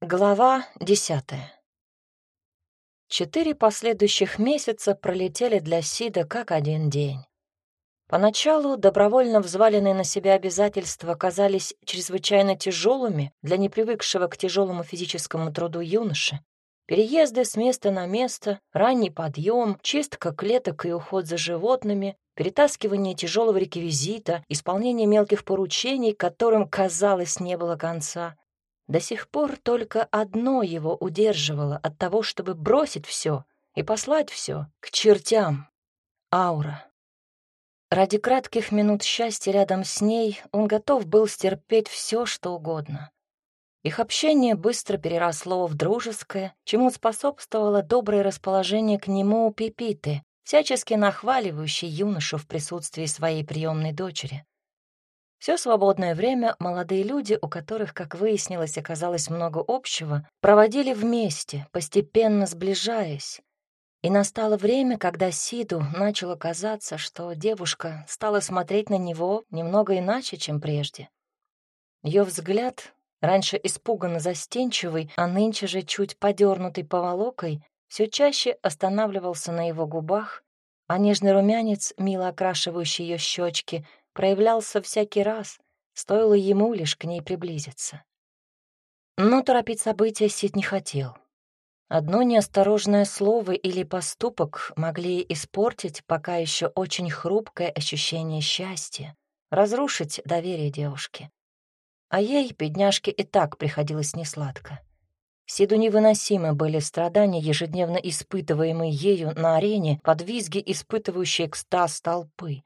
Глава десятая. Четыре последующих месяца пролетели для Сида как один день. Поначалу добровольно взваленные на себя обязательства казались чрезвычайно тяжелыми для непривыкшего к тяжелому физическому труду юноши. Переезды с места на место, ранний подъем, чистка клеток и уход за животными, перетаскивание тяжелого реквизита, исполнение мелких поручений, которым, казалось, не было конца, до сих пор только одно его удерживало от того, чтобы бросить все и послать все к чертям. Аура. Ради кратких минут счастья рядом с ней он готов был стерпеть все, что угодно. Их общение быстро переросло в дружеское, чему способствовало доброе расположение к нему у Пипиты, всячески нахваливающей юношу в присутствии своей приемной дочери. Все свободное время молодые люди, у которых, как выяснилось, оказалось много общего, проводили вместе, постепенно сближаясь. И настало время, когда Сиду начало казаться, что девушка стала смотреть на него немного иначе, чем прежде. Ее взгляд, раньше испуганно застенчивый, а нынче же чуть подернутый поволокой, все чаще останавливался на его губах, а нежный румянец, мило окрашивающий ее щечки, проявлялся всякий раз, стоило ему лишь к ней приблизиться. Но торопить события Сид не хотел. Одно неосторожное слово или поступок могли испортить пока еще очень хрупкое ощущение счастья, разрушить доверие девушки. А ей, бедняжке, и так приходилось несладко. Сиду невыносимы были страдания, ежедневно испытываемые ею на арене под визги, испытывающие экстаз толпы.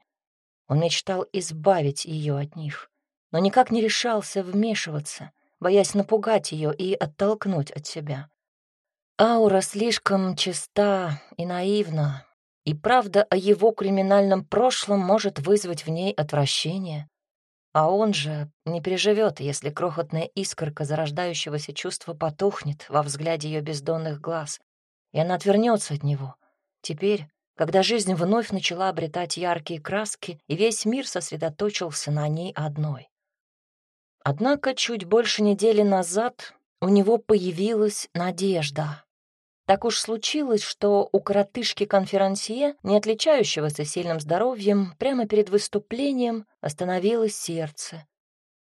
Он мечтал избавить ее от них, но никак не решался вмешиваться, боясь напугать ее и оттолкнуть от себя. Аура слишком чиста и наивна, и правда о его криминальном прошлом может вызвать в ней отвращение. А он же не переживет, если крохотная искорка зарождающегося чувства потухнет во взгляде ее бездонных глаз, и она отвернется от него. Теперь, когда жизнь вновь начала обретать яркие краски, и весь мир сосредоточился на ней одной. Однако чуть больше недели назад у него появилась надежда. Так уж случилось, что у коротышки-конферансье, не отличающегося сильным здоровьем, прямо перед выступлением остановилось сердце.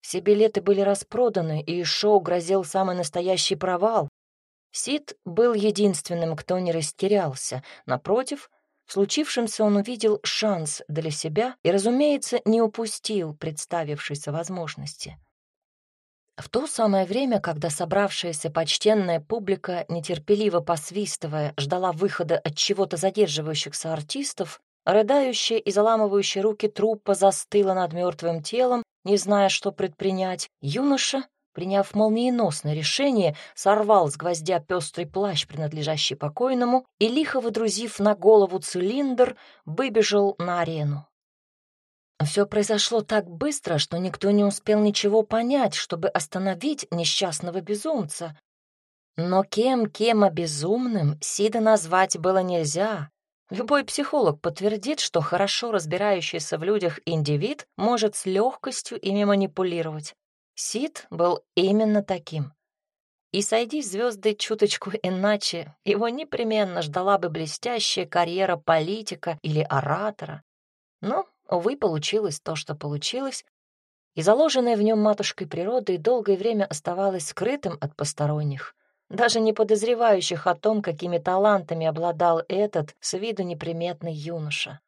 Все билеты были распроданы, и шоу грозил самый настоящий провал. Сид был единственным, кто не растерялся. Напротив — случившемся он увидел шанс для себя и, разумеется, не упустил представившейся возможности. В то самое время, когда собравшаяся почтенная публика, нетерпеливо посвистывая, ждала выхода от чего-то задерживающихся артистов, рыдающая и заламывающая руки труппа застыла над мертвым телом, не зная, что предпринять, юноша приняв молниеносное решение, сорвал с гвоздя пестрый плащ, принадлежащий покойному, и, лихо выдрузив на голову цилиндр, выбежал на арену. Все произошло так быстро, что никто не успел ничего понять, чтобы остановить несчастного безумца. Но кем-кем обезумным Сида назвать было нельзя. Любой психолог подтвердит, что хорошо разбирающийся в людях индивид может с легкостью ими манипулировать. Сид был именно таким. И сойди звезды чуточку иначе, его непременно ждала бы блестящая карьера политика или оратора. Но, увы, получилось то, что получилось, и заложенное в нем матушкой природой долгое время оставалось скрытым от посторонних, даже не подозревающих о том, какими талантами обладал этот с виду неприметный юноша.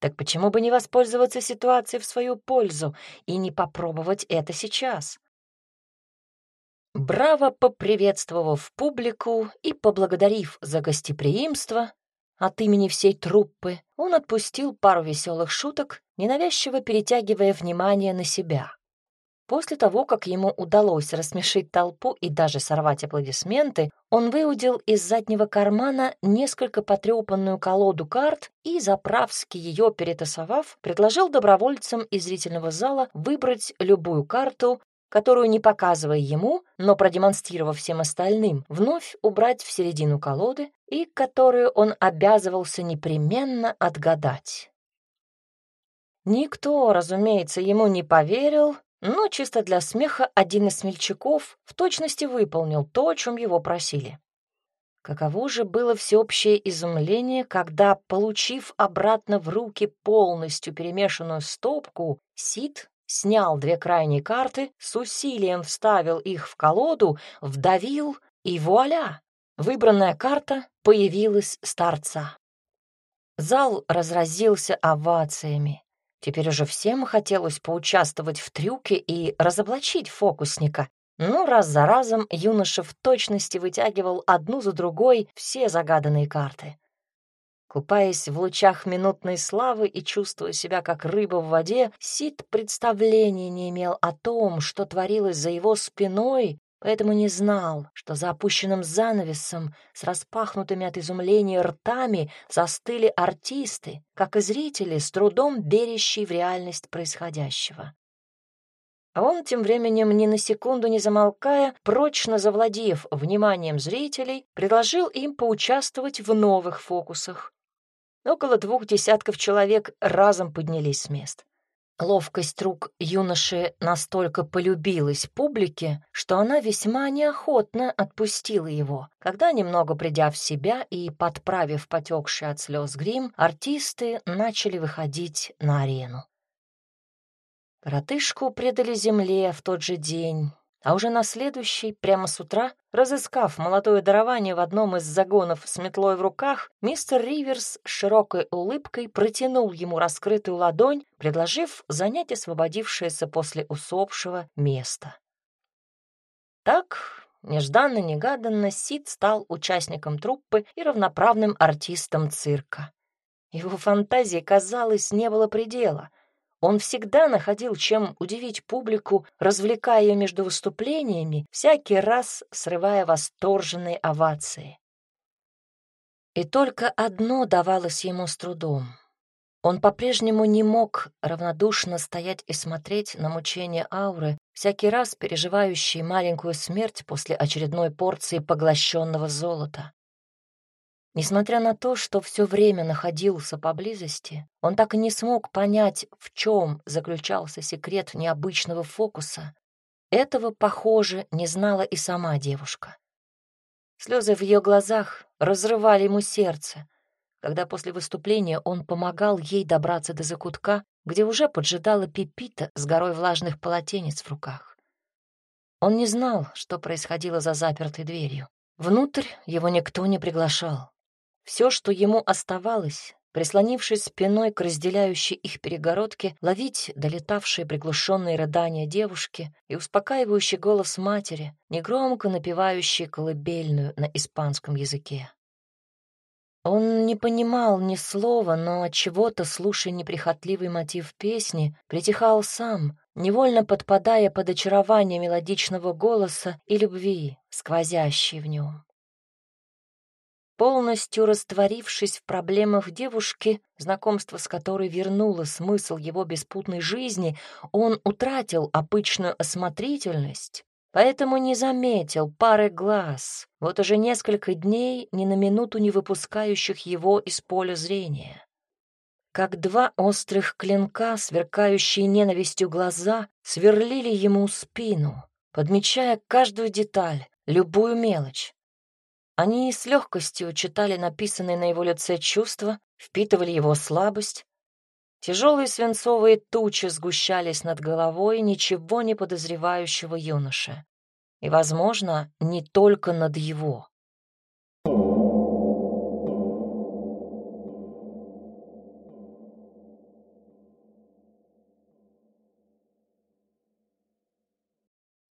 Так почему бы не воспользоваться ситуацией в свою пользу и не попробовать это сейчас? Браво поприветствовав публику и поблагодарив за гостеприимство от имени всей труппы, он отпустил пару веселых шуток, ненавязчиво перетягивая внимание на себя. После того, как ему удалось рассмешить толпу и даже сорвать аплодисменты, он выудил из заднего кармана несколько потрепанную колоду карт и, заправски ее перетасовав, предложил добровольцам из зрительного зала выбрать любую карту, которую, не показывая ему, но продемонстрировав всем остальным, вновь убрать в середину колоды и которую он обязывался непременно отгадать. Никто, разумеется, ему не поверил, но чисто для смеха один из смельчаков в точности выполнил то, о чем его просили. Каково же было всеобщее изумление, когда, получив обратно в руки полностью перемешанную стопку, Сид снял две крайние карты, с усилием вставил их в колоду, вдавил, и вуаля! Выбранная карта появилась с торца. Зал разразился овациями. Теперь уже всем хотелось поучаствовать в трюке и разоблачить фокусника, но раз за разом юноша в точности вытягивал одну за другой все загаданные карты. Купаясь в лучах минутной славы и чувствуя себя как рыба в воде, Сид представления не имел о том, что творилось за его спиной, поэтому не знал, что за опущенным занавесом с распахнутыми от изумления ртами застыли артисты, как и зрители, с трудом берящие в реальность происходящего. А он тем временем, ни на секунду не замолкая, прочно завладев вниманием зрителей, предложил им поучаствовать в новых фокусах. Около двух десятков человек разом поднялись с мест. Ловкость рук юноши настолько полюбилась публике, что она весьма неохотно отпустила его. Когда, немного придя в себя и подправив потекший от слез грим, артисты начали выходить на арену. Коротышку предали земле в тот же день, а уже на следующий, прямо с утра, разыскав молодое дарование в одном из загонов с метлой в руках, мистер Риверс с широкой улыбкой протянул ему раскрытую ладонь, предложив занять освободившееся после усопшего место. Так, нежданно-негаданно, Сид стал участником труппы и равноправным артистом цирка. Его фантазии, казалось, не было предела — он всегда находил, чем удивить публику, развлекая ее между выступлениями, всякий раз срывая восторженные овации. И только одно давалось ему с трудом. Он по-прежнему не мог равнодушно стоять и смотреть на мучения ауры, всякий раз переживающей маленькую смерть после очередной порции поглощенного золота. Несмотря на то, что все время находился поблизости, он так и не смог понять, в чем заключался секрет необычного фокуса. Этого, похоже, не знала и сама девушка. Слезы в ее глазах разрывали ему сердце, когда после выступления он помогал ей добраться до закутка, где уже поджидала Пипита с горой влажных полотенец в руках. Он не знал, что происходило за запертой дверью. Внутрь его никто не приглашал. Все, что ему оставалось, прислонившись спиной к разделяющей их перегородке, ловить долетавшие приглушенные рыдания девушки и успокаивающий голос матери, негромко напевающий колыбельную на испанском языке. Он не понимал ни слова, но от чего-то, слушая неприхотливый мотив песни, притихал сам, невольно подпадая под очарование мелодичного голоса и любви, сквозящей в нем. Полностью растворившись в проблемах девушки, знакомство с которой вернуло смысл его беспутной жизни, он утратил обычную осмотрительность, поэтому не заметил пары глаз, вот уже несколько дней ни на минуту не выпускающих его из поля зрения. Как два острых клинка, сверкающие ненавистью глаза, сверлили ему спину, подмечая каждую деталь, любую мелочь. Они с легкостью читали написанные на его лице чувства, впитывали его слабость. Тяжелые свинцовые тучи сгущались над головой ничего не подозревающего юноши. И, возможно, не только над его.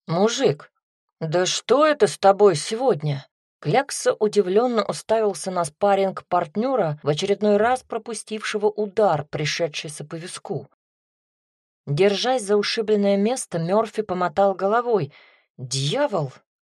«Мужик, да что это с тобой сегодня?» Клякса удивленно уставился на спарринг партнера, в очередной раз пропустившего удар, пришедшийся по виску. Держась за ушибленное место, Мёрфи помотал головой. «Дьявол!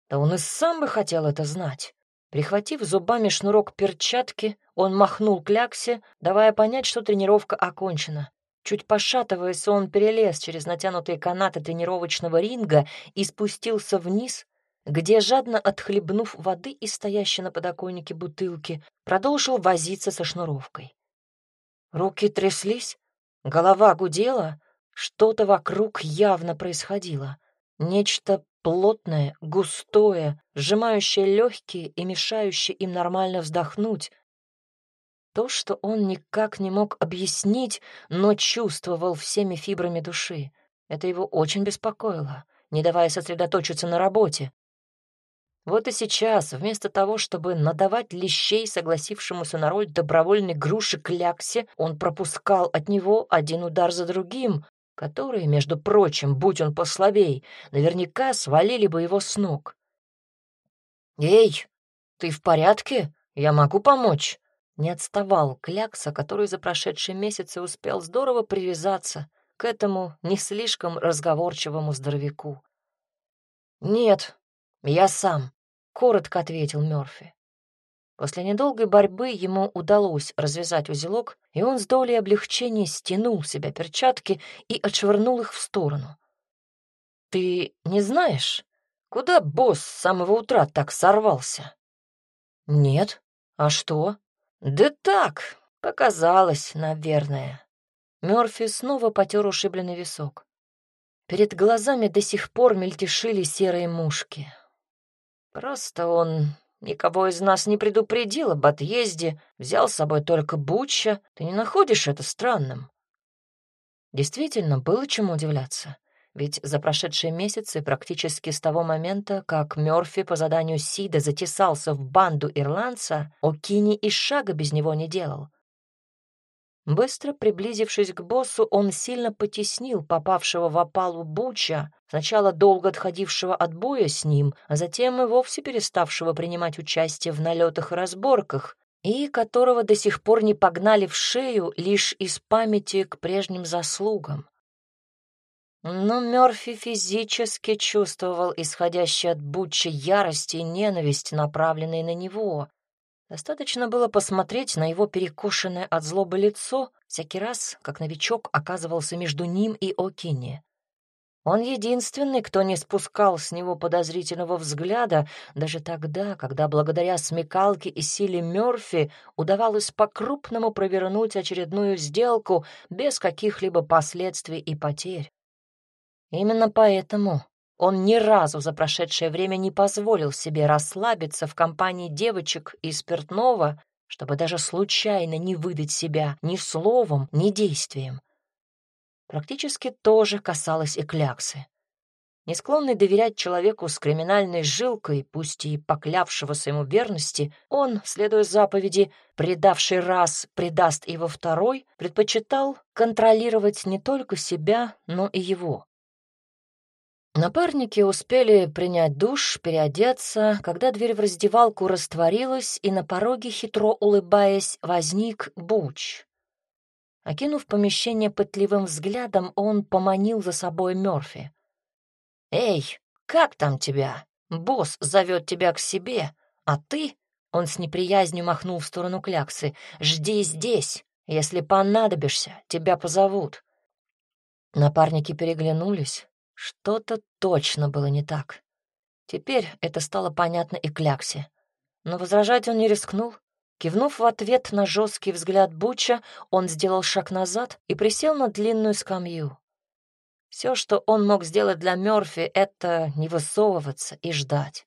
Да он и сам бы хотел это знать!» Прихватив зубами шнурок перчатки, он махнул Кляксе, давая понять, что тренировка окончена. Чуть пошатываясь, он перелез через натянутые канаты тренировочного ринга и спустился вниз, где, жадно отхлебнув воды из стоящей на подоконнике бутылки, продолжил возиться со шнуровкой. Руки тряслись, голова гудела, Что-то вокруг явно происходило. Нечто плотное, густое, сжимающее легкие и мешающее им нормально вздохнуть. То, что он никак не мог объяснить, но чувствовал всеми фибрами души. Это его очень беспокоило, не давая сосредоточиться на работе. Вот и сейчас, вместо того, чтобы надавать лещей согласившемуся на роль добровольной груши Кляксе, он пропускал от него один удар за другим, которые, между прочим, будь он послабей, наверняка свалили бы его с ног. «Эй, ты в порядке? Я могу помочь?» Не отставал Клякса, который за прошедшие месяцы успел здорово привязаться к этому не слишком разговорчивому здоровяку. «Нет, я сам», — коротко ответил Мёрфи. После недолгой борьбы ему удалось развязать узелок, и он с долей облегчения стянул себя перчатки и отшвырнул их в сторону. «Ты не знаешь, куда босс с самого утра так сорвался?» «Нет. А что?» «Да так, показалось, наверное». Мёрфи снова потер ушибленный висок. Перед глазами до сих пор мельтешили серые мушки. Просто он никого из нас не предупредил об отъезде, взял с собой только Буча. Ты не находишь это странным? Действительно, было чему удивляться. Ведь за прошедшие месяцы, практически с того момента, как Мёрфи по заданию Сида затесался в банду ирландца, О'Кини и шага без него не делал. Быстро приблизившись к боссу, он сильно потеснил попавшего в опалу Буча, сначала долго отходившего от боя с ним, а затем и вовсе переставшего принимать участие в налетах и разборках, и которого до сих пор не погнали в шею лишь из памяти к прежним заслугам. Но Мёрфи физически чувствовал исходящий от Бутча ярость и ненависть, направленные на него. Достаточно было посмотреть на его перекошенное от злобы лицо всякий раз, как новичок оказывался между ним и Окини. Он единственный, кто не спускал с него подозрительного взгляда, даже тогда, когда благодаря смекалке и силе Мёрфи удавалось по-крупному провернуть очередную сделку без каких-либо последствий и потерь. Именно поэтому он ни разу за прошедшее время не позволил себе расслабиться в компании девочек и спиртного, чтобы даже случайно не выдать себя ни словом, ни действием. Практически тоже касалось и кляксы. Не склонный доверять человеку с криминальной жилкой, пусть и поклявшегося ему верности, он, следуя заповеди, предавший раз, предаст и во второй, предпочитал контролировать не только себя, но и его. Напарники успели принять душ, переодеться, когда дверь в раздевалку растворилась, и на пороге, хитро улыбаясь, возник Буч. Окинув помещение пытливым взглядом, он поманил за собой Мёрфи. «Эй, как там тебя? Босс зовет тебя к себе, а ты...» Он с неприязнью махнул в сторону кляксы. «Жди здесь. Если понадобишься, тебя позовут». Напарники переглянулись. Что-то точно было не так. Теперь это стало понятно и Кляксе. Но возражать он не рискнул. Кивнув в ответ на жесткий взгляд Буча, он сделал шаг назад и присел на длинную скамью. Все, что он мог сделать для Мёрфи, это не высовываться и ждать.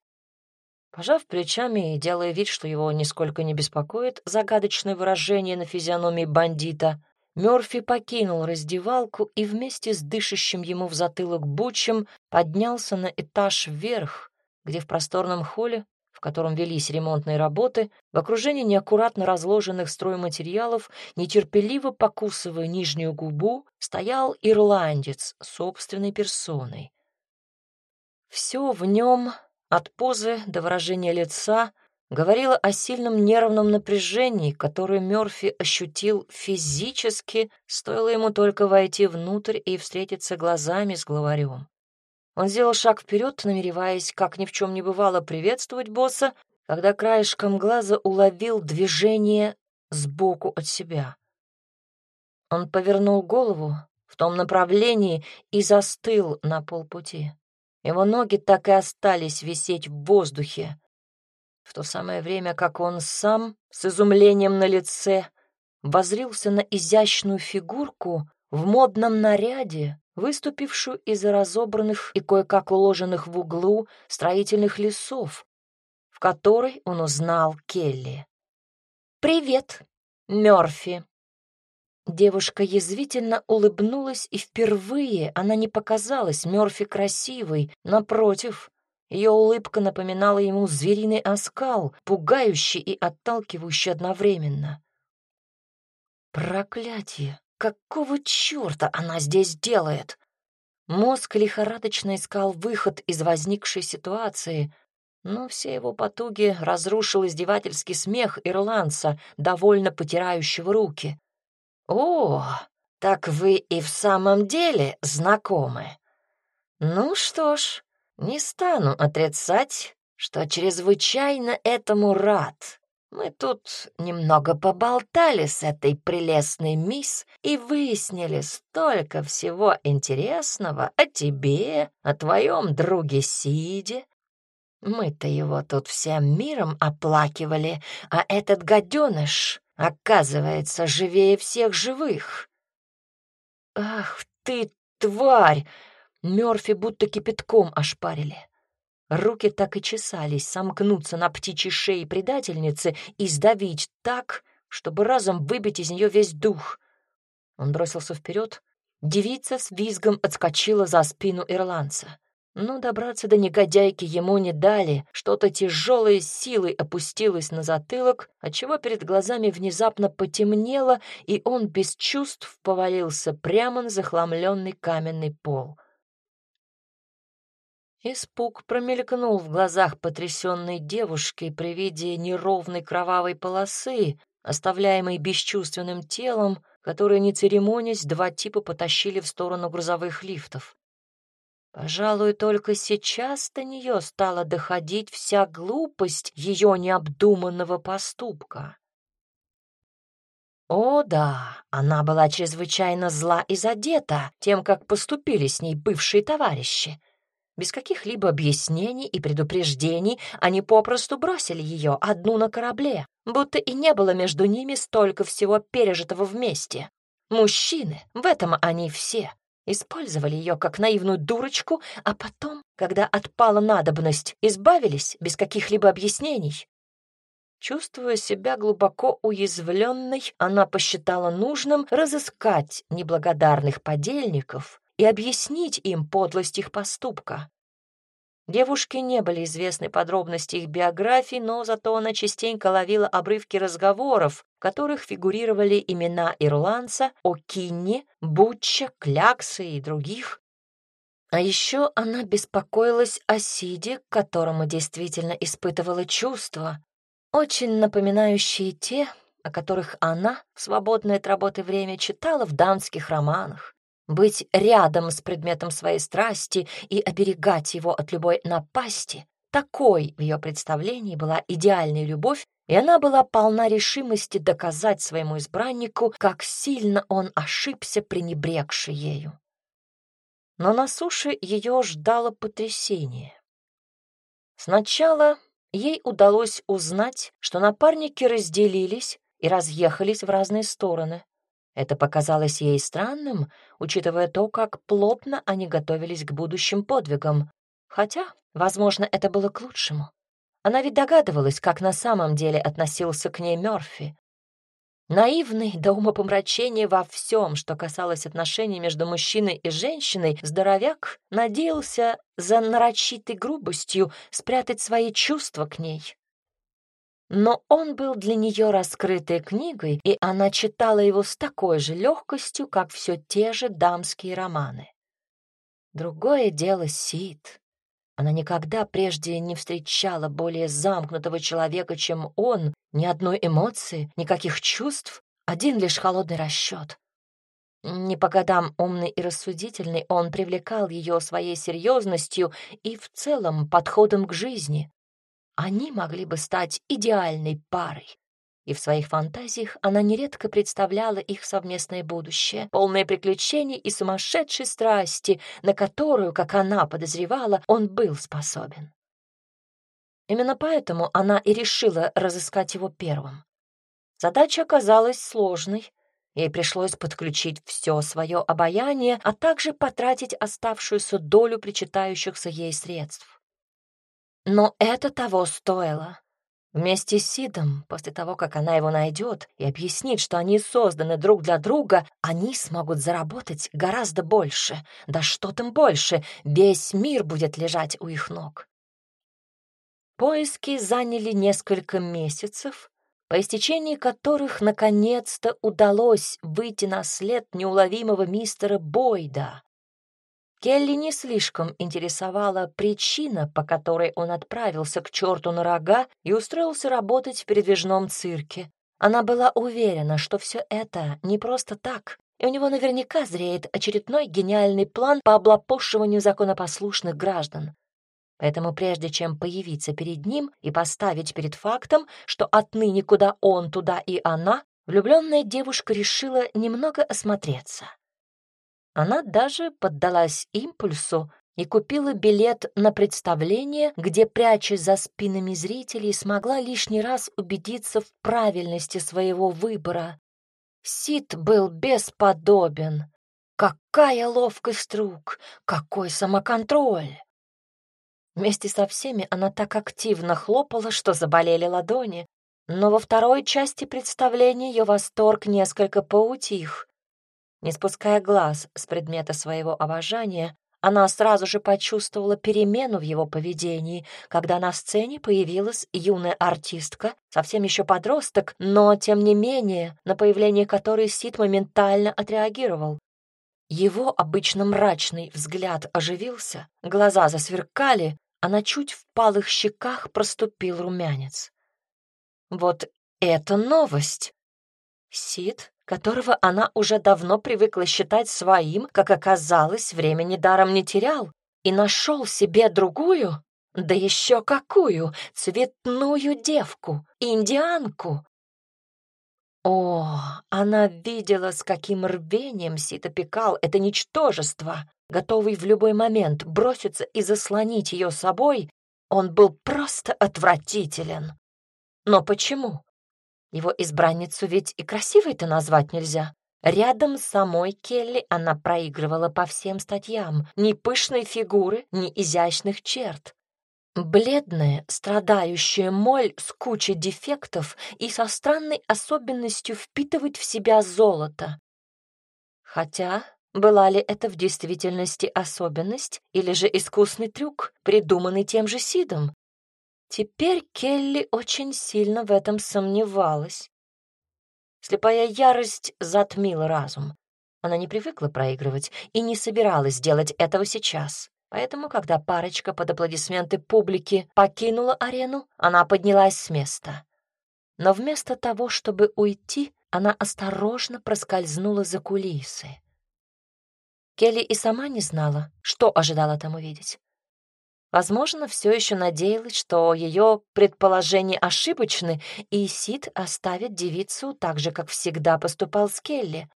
Пожав плечами и делая вид, что его нисколько не беспокоит загадочное выражение на физиономии бандита, Мёрфи покинул раздевалку и вместе с дышащим ему в затылок Бучем поднялся на этаж вверх, где в просторном холле, в котором велись ремонтные работы, в окружении неаккуратно разложенных стройматериалов, нетерпеливо покусывая нижнюю губу, стоял ирландец собственной персоной. Все в нем, от позы до выражения лица — говорила о сильном нервном напряжении, которое Мёрфи ощутил физически, стоило ему только войти внутрь и встретиться глазами с главарем. Он сделал шаг вперед, намереваясь, как ни в чем не бывало, приветствовать босса, когда краешком глаза уловил движение сбоку от себя. Он повернул голову в том направлении и застыл на полпути. Его ноги так и остались висеть в воздухе, в то самое время как он сам, с изумлением на лице, возрился на изящную фигурку, в модном наряде, выступившую из разобранных и кое-как уложенных в углу строительных лесов, в которой он узнал Келли. «Привет, Мёрфи!» Девушка язвительно улыбнулась, и впервые она не показалась Мёрфи красивой. Напротив, ее улыбка напоминала ему звериный оскал, пугающий и отталкивающий одновременно. Проклятие! Какого черта она здесь делает? Мозг лихорадочно искал выход из возникшей ситуации, но все его потуги разрушил издевательский смех ирландца, довольно потирающего руки. «О, так вы и в самом деле знакомы. Ну что ж, не стану отрицать, что чрезвычайно этому рад. Мы тут немного поболтали с этой прелестной мисс и выяснили столько всего интересного о тебе, о твоем друге Сиде. Мы-то его тут всем миром оплакивали, а этот гаденыш, оказывается, живее всех живых. Ах ты, тварь! Мёрфи будто кипятком ошпарили. Руки так и чесались сомкнуться на птичьей шее предательницы и сдавить так, чтобы разом выбить из нее весь дух. Он бросился вперед. Девица с визгом отскочила за спину ирландца. Но добраться до негодяйки ему не дали. Что-то тяжелое силой опустилось на затылок, отчего перед глазами внезапно потемнело, и он без чувств повалился прямо на захламленный каменный пол. Испуг промелькнул в глазах потрясенной девушки при виде неровной кровавой полосы, оставляемой бесчувственным телом, которое, не церемонясь, два типа потащили в сторону грузовых лифтов. Пожалуй, только сейчас до нее стала доходить вся глупость ее необдуманного поступка. О да, она была чрезвычайно зла и задета тем, как поступили с ней бывшие товарищи. Без каких-либо объяснений и предупреждений они попросту бросили ее одну на корабле, будто и не было между ними столько всего пережитого вместе. Мужчины, в этом они все, использовали ее как наивную дурочку, а потом, когда отпала надобность, избавились без каких-либо объяснений. Чувствуя себя глубоко уязвленной, она посчитала нужным разыскать неблагодарных подельников и объяснить им подлость их поступка. Девушке не были известны подробности их биографий, но зато она частенько ловила обрывки разговоров, в которых фигурировали имена ирландца, О'Кинни, Бутча, Кляксы и других. А еще она беспокоилась о Сиде, к которому действительно испытывала чувства, очень напоминающие те, о которых она в свободное от работы время читала в дамских романах быть рядом с предметом своей страсти и оберегать его от любой напасти. Такой в ее представлении была идеальная любовь, и она была полна решимости доказать своему избраннику, как сильно он ошибся, пренебрегши ею. Но на суше ее ждало потрясение. Сначала ей удалось узнать, что напарники разделились и разъехались в разные стороны. Это показалось ей странным, учитывая то, как плотно они готовились к будущим подвигам. Хотя, возможно, это было к лучшему. Она ведь догадывалась, как на самом деле относился к ней Мёрфи. Наивный до умопомрачения во всем, что касалось отношений между мужчиной и женщиной, здоровяк надеялся за нарочитой грубостью спрятать свои чувства к ней. Но он был для нее раскрытой книгой, и она читала его с такой же легкостью, как все те же дамские романы. Другое дело Сид. Она никогда прежде не встречала более замкнутого человека, чем он, ни одной эмоции, никаких чувств, один лишь холодный расчет. Не по годам умный и рассудительный, он привлекал ее своей серьезностью и в целом подходом к жизни. Они могли бы стать идеальной парой. И в своих фантазиях она нередко представляла их совместное будущее, полное приключений и сумасшедшей страсти, на которую, как она подозревала, он был способен. Именно поэтому она и решила разыскать его первым. Задача оказалась сложной, Ей пришлось подключить все свое обаяние, а также потратить оставшуюся долю причитающихся ей средств. Но это того стоило. Вместе с Сидом, после того, как она его найдет и объяснит, что они созданы друг для друга, они смогут заработать гораздо больше. Да что там больше, весь мир будет лежать у их ног. Поиски заняли несколько месяцев, по истечении которых наконец-то удалось выйти на след неуловимого мистера Бойда. Келли не слишком интересовала причина, по которой он отправился к черту на рога и устроился работать в передвижном цирке. Она была уверена, что все это не просто так, и у него наверняка зреет очередной гениальный план по облапошиванию законопослушных граждан. Поэтому прежде чем появиться перед ним и поставить перед фактом, что отныне куда он, туда и она, влюбленная девушка решила немного осмотреться. Она даже поддалась импульсу и купила билет на представление, где, прячась за спинами зрителей, смогла лишний раз убедиться в правильности своего выбора. Сид был бесподобен. Какая ловкость рук, какой самоконтроль! Вместе со всеми она так активно хлопала, что заболели ладони. Но во второй части представления ее восторг несколько поутих. Не спуская глаз с предмета своего обожания, она сразу же почувствовала перемену в его поведении, когда на сцене появилась юная артистка, совсем еще подросток, но, тем не менее, на появление которой Сид моментально отреагировал. Его обычно мрачный взгляд оживился, глаза засверкали, а на чуть впалых щеках проступил румянец. Вот это новость! Сид, которого она уже давно привыкла считать своим, как оказалось, времени даром не терял, и нашел себе другую, да еще какую, цветную девку, индианку. О, она видела, с каким рвением Сид опекал это ничтожество, готовый в любой момент броситься и заслонить ее собой, он был просто отвратителен. Но почему? Его избранницу ведь и красивой-то назвать нельзя. Рядом с самой Келли она проигрывала по всем статьям. Ни пышной фигуры, ни изящных черт. Бледная, страдающая моль с кучей дефектов и со странной особенностью впитывать в себя золото. Хотя была ли это в действительности особенность или же искусный трюк, придуманный тем же Сидом? Теперь Келли очень сильно в этом сомневалась. Слепая ярость затмила разум. Она не привыкла проигрывать и не собиралась делать этого сейчас. Поэтому, когда парочка под аплодисменты публики покинула арену, она поднялась с места. Но вместо того, чтобы уйти, она осторожно проскользнула за кулисы. Келли и сама не знала, что ожидала там увидеть. Возможно, все еще надеялась, что ее предположения ошибочны, и Сид оставит девицу так же, как всегда поступал с Келли.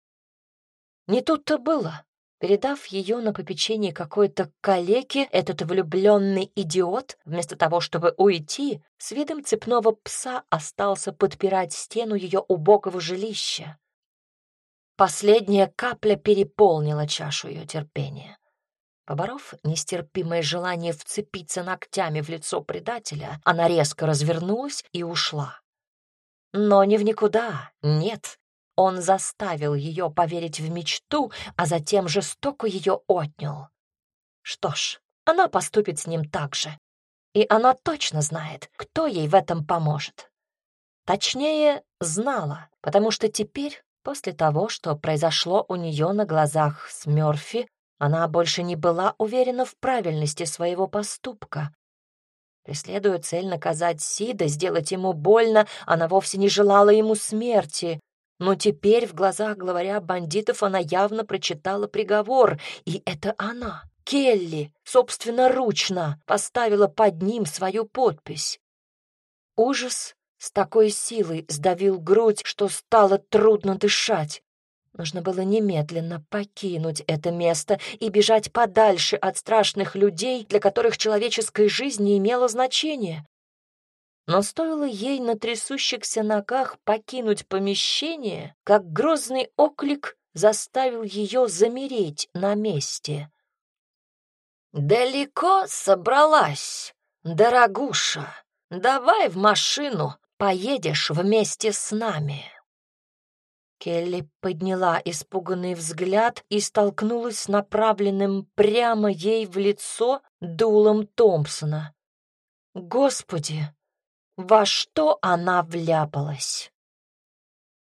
Не тут-то было. Передав ее на попечение какой-то калеке, этот влюбленный идиот, вместо того, чтобы уйти, с видом цепного пса остался подпирать стену ее убогого жилища. Последняя капля переполнила чашу ее терпения. Поборов нестерпимое желание вцепиться ногтями в лицо предателя, она резко развернулась и ушла. Но не в никуда, нет. Он заставил ее поверить в мечту, а затем жестоко ее отнял. Что ж, она поступит с ним так же. И она точно знает, кто ей в этом поможет. Точнее, знала, потому что теперь После того, что произошло у нее на глазах с Мёрфи, она больше не была уверена в правильности своего поступка. Преследуя цель наказать Сида, сделать ему больно, она вовсе не желала ему смерти. Но теперь в глазах главаря бандитов она явно прочитала приговор, и это она, Келли, собственноручно поставила под ним свою подпись. Ужас с такой силой сдавил грудь, что стало трудно дышать. Нужно было немедленно покинуть это место и бежать подальше от страшных людей, для которых человеческая жизнь не имела значения. Но стоило ей на трясущихся ногах покинуть помещение, как грозный оклик заставил ее замереть на месте. «Далеко собралась, дорогуша? Давай в машину, поедешь вместе с нами». Келли подняла испуганный взгляд и столкнулась с направленным прямо ей в лицо дулом Томпсона. Господи, во что она вляпалась?